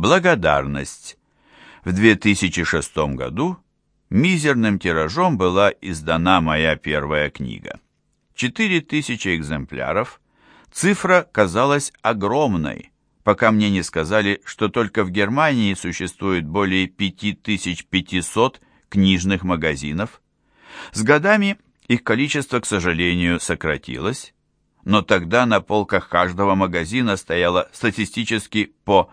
Благодарность. В 2006 году мизерным тиражом была издана моя первая книга. 4000 экземпляров. Цифра казалась огромной, пока мне не сказали, что только в Германии существует более 5500 книжных магазинов. С годами их количество, к сожалению, сократилось, но тогда на полках каждого магазина стояло статистически по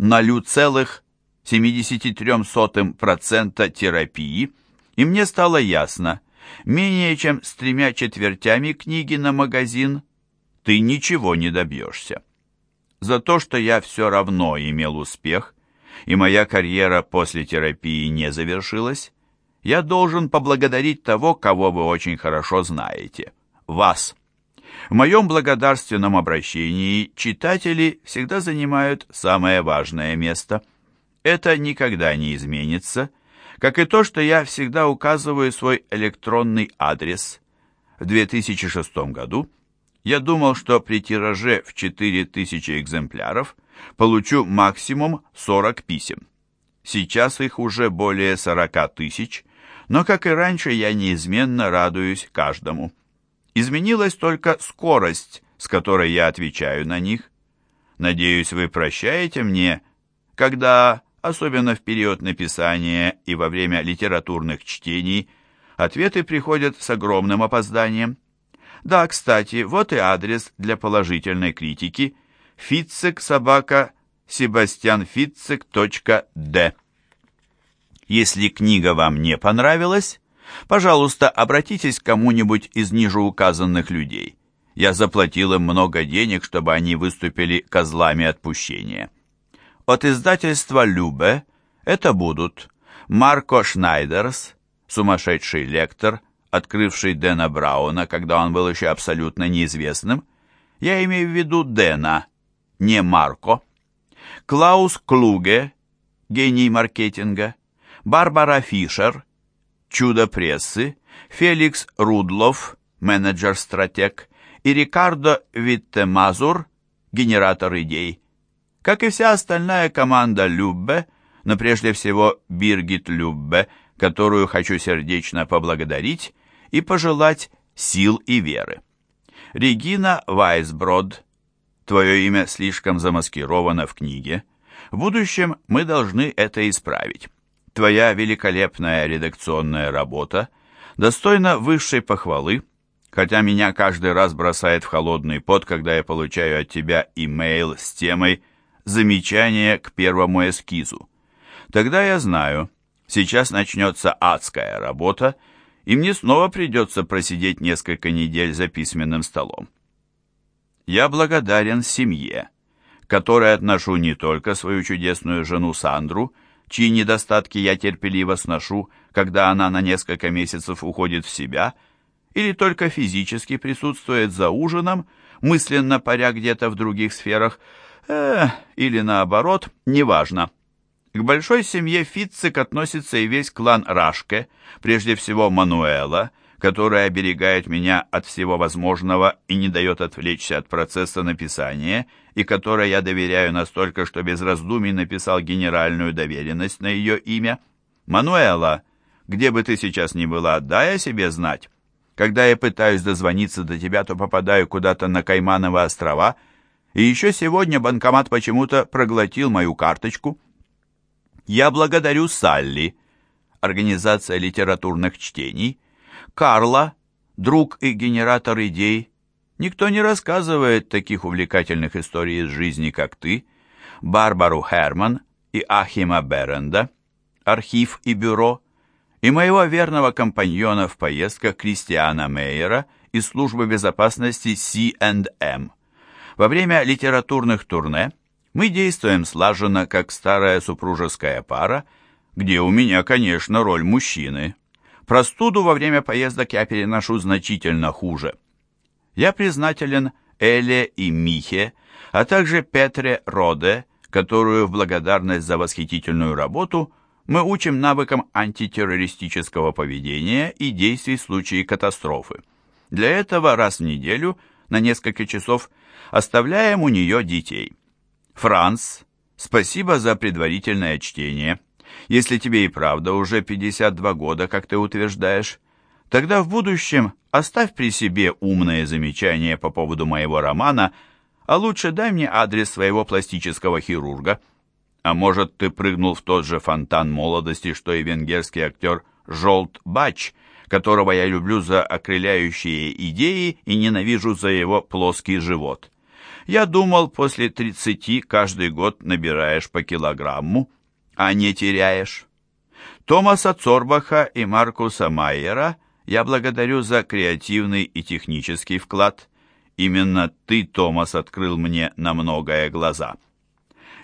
0,73% терапии, и мне стало ясно, менее чем с тремя четвертями книги на магазин ты ничего не добьешься. За то, что я все равно имел успех, и моя карьера после терапии не завершилась, я должен поблагодарить того, кого вы очень хорошо знаете, вас. В моем благодарственном обращении читатели всегда занимают самое важное место. Это никогда не изменится, как и то, что я всегда указываю свой электронный адрес. В 2006 году я думал, что при тираже в 4000 экземпляров получу максимум 40 писем. Сейчас их уже более 40 тысяч, но, как и раньше, я неизменно радуюсь каждому. Изменилась только скорость, с которой я отвечаю на них. Надеюсь, вы прощаете мне, когда, особенно в период написания и во время литературных чтений, ответы приходят с огромным опозданием. Да, кстати, вот и адрес для положительной критики. Фицек собака себастьянфицек.д если книга вам не понравилась, пожалуйста, обратитесь к кому-нибудь из ниже указанных людей. Я заплатил им много денег, чтобы они выступили козлами отпущения. От издательства «Любе» это будут Марко Шнайдерс, сумасшедший лектор, открывший Дэна Брауна, когда он был еще абсолютно неизвестным. Я имею в виду Дэна, не Марко. Клаус Клуге, гений маркетинга. Барбара Фишер, чудо прессы, Феликс Рудлов, менеджер-стратег, и Рикардо Виттемазур, генератор идей. Как и вся остальная команда Люббе, но прежде всего Биргит Люббе, которую хочу сердечно поблагодарить и пожелать сил и веры. Регина Вайсброд, твое имя слишком замаскировано в книге. В будущем мы должны это исправить. Твоя великолепная редакционная работа достойна высшей похвалы, хотя меня каждый раз бросает в холодный пот, когда я получаю от тебя имейл с темой «Замечание к первому эскизу». Тогда я знаю, сейчас начнется адская работа, и мне снова придется просидеть несколько недель за письменным столом. Я благодарен семье, которой отношу не только свою чудесную жену Сандру, чьи недостатки я терпеливо сношу, когда она на несколько месяцев уходит в себя, или только физически присутствует за ужином, мысленно паря где-то в других сферах, э, или наоборот, неважно. К большой семье Фитцик относится и весь клан Рашке, прежде всего Мануэла, которая оберегает меня от всего возможного и не дает отвлечься от процесса написания, и которой я доверяю настолько, что без раздумий написал генеральную доверенность на ее имя. Мануэла, где бы ты сейчас ни была, дай о себе знать. Когда я пытаюсь дозвониться до тебя, то попадаю куда-то на Каймановы острова, и еще сегодня банкомат почему-то проглотил мою карточку. Я благодарю Салли, организация литературных чтений, Карла, друг и генератор идей, никто не рассказывает таких увлекательных историй из жизни, как ты, Барбару Херман и Ахима Беренда, архив и бюро, и моего верного компаньона в поездках Кристиана Мейера из службы безопасности C&M. Во время литературных турне мы действуем слаженно, как старая супружеская пара, где у меня, конечно, роль мужчины, Простуду во время поездок я переношу значительно хуже. Я признателен Эле и Михе, а также Петре Роде, которую в благодарность за восхитительную работу мы учим навыкам антитеррористического поведения и действий в случае катастрофы. Для этого раз в неделю на несколько часов оставляем у нее детей. Франц, Спасибо за предварительное чтение. Если тебе и правда уже 52 года, как ты утверждаешь, тогда в будущем оставь при себе умные замечания по поводу моего романа, а лучше дай мне адрес своего пластического хирурга. А может, ты прыгнул в тот же фонтан молодости, что и венгерский актер Жолт Бач, которого я люблю за окрыляющие идеи и ненавижу за его плоский живот. Я думал, после 30 каждый год набираешь по килограмму, а не теряешь. Томаса Цорбаха и Маркуса Майера я благодарю за креативный и технический вклад. Именно ты, Томас, открыл мне на многое глаза.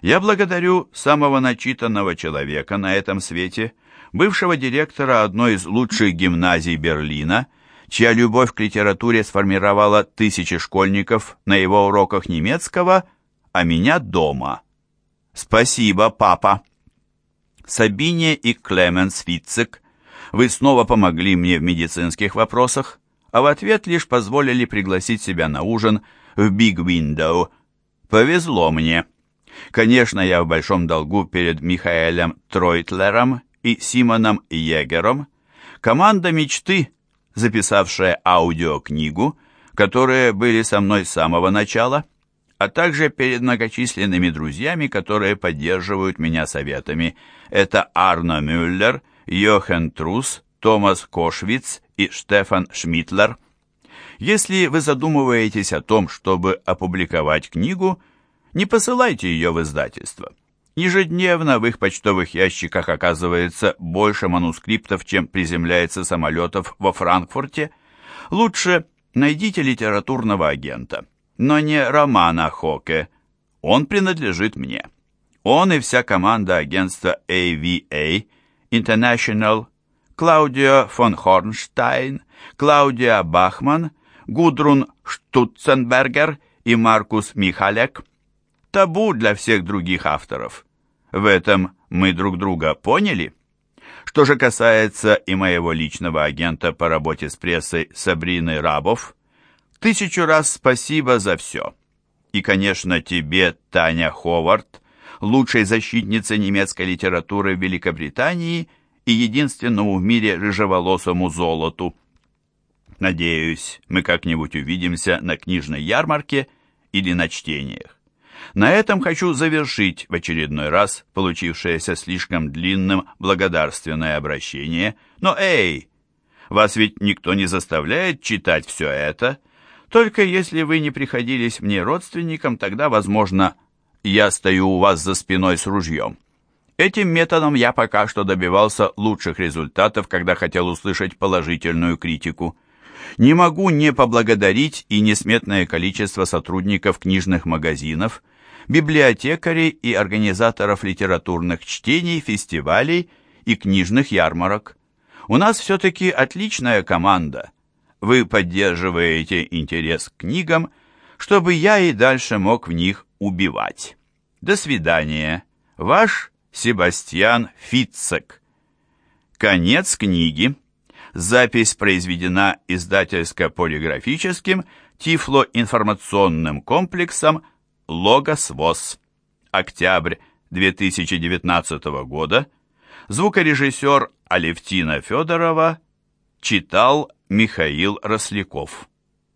Я благодарю самого начитанного человека на этом свете, бывшего директора одной из лучших гимназий Берлина, чья любовь к литературе сформировала тысячи школьников на его уроках немецкого, а меня дома. Спасибо, папа. Сабине и Клеменс Фицек, вы снова помогли мне в медицинских вопросах, а в ответ лишь позволили пригласить себя на ужин в Big Window. Повезло мне. Конечно, я в большом долгу перед Михаэлем Тройтлером и Симоном Егером. Команда мечты, записавшая аудиокнигу, которые были со мной с самого начала – а также перед многочисленными друзьями, которые поддерживают меня советами. Это Арно Мюллер, Йохен Трус, Томас Кошвиц и Штефан Шмитлер. Если вы задумываетесь о том, чтобы опубликовать книгу, не посылайте ее в издательство. Ежедневно в их почтовых ящиках оказывается больше манускриптов, чем приземляется самолетов во Франкфурте. Лучше найдите литературного агента но не Романа Хоке. Он принадлежит мне. Он и вся команда агентства AVA, International, Клаудио фон Хорнштайн, Клаудия Бахман, Гудрун Штутценбергер и Маркус Михалек. Табу для всех других авторов. В этом мы друг друга поняли? Что же касается и моего личного агента по работе с прессой Сабрины Рабов, Тысячу раз спасибо за все. И, конечно, тебе, Таня Ховард, лучшей защитнице немецкой литературы в Великобритании и единственному в мире рыжеволосому золоту. Надеюсь, мы как-нибудь увидимся на книжной ярмарке или на чтениях. На этом хочу завершить в очередной раз получившееся слишком длинным благодарственное обращение. Но эй, вас ведь никто не заставляет читать все это, только если вы не приходились мне родственником, тогда, возможно, я стою у вас за спиной с ружьем. Этим методом я пока что добивался лучших результатов, когда хотел услышать положительную критику. Не могу не поблагодарить и несметное количество сотрудников книжных магазинов, библиотекарей и организаторов литературных чтений, фестивалей и книжных ярмарок. У нас все-таки отличная команда – вы поддерживаете интерес к книгам, чтобы я и дальше мог в них убивать. До свидания. Ваш Себастьян Фитцек. Конец книги. Запись произведена издательско-полиграфическим тифлоинформационным комплексом «Логос ВОЗ». Октябрь 2019 года. Звукорежиссер Алевтина Федорова читал Михаил Росляков